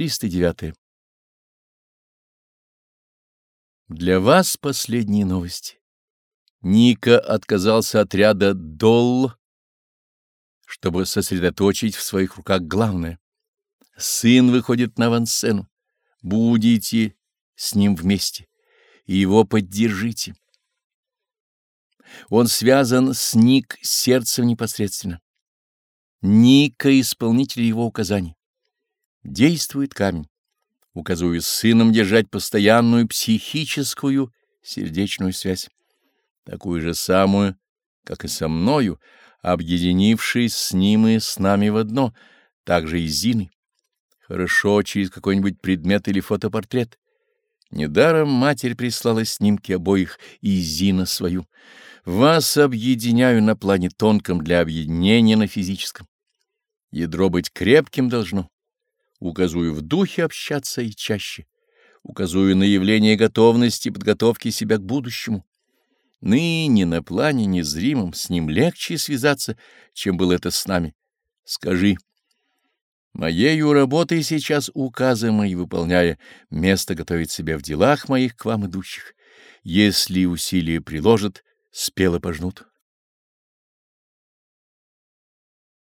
309. Для вас последние новости. Ника отказался от ряда «Долл», чтобы сосредоточить в своих руках главное. Сын выходит на авансцену. Будете с ним вместе, и его поддержите. Он связан с Ник сердцем непосредственно. Ника — исполнитель его указаний. Действует камень, указывая сыном держать постоянную психическую сердечную связь, такую же самую, как и со мною, объединившись с ним и с нами в одно, также и с Зиной. Хорошо через какой-нибудь предмет или фотопортрет. Недаром матерь прислала снимки обоих и Зина свою. Вас объединяю на плане тонком для объединения на физическом. Ядро быть крепким должно. Указую в духе общаться и чаще. Указую на явление готовности и подготовки себя к будущему. Ныне на плане незримом с ним легче связаться, чем было это с нами. Скажи, моею работой сейчас указы мои выполняя, место готовить себя в делах моих к вам идущих. Если усилия приложат, спело пожнут.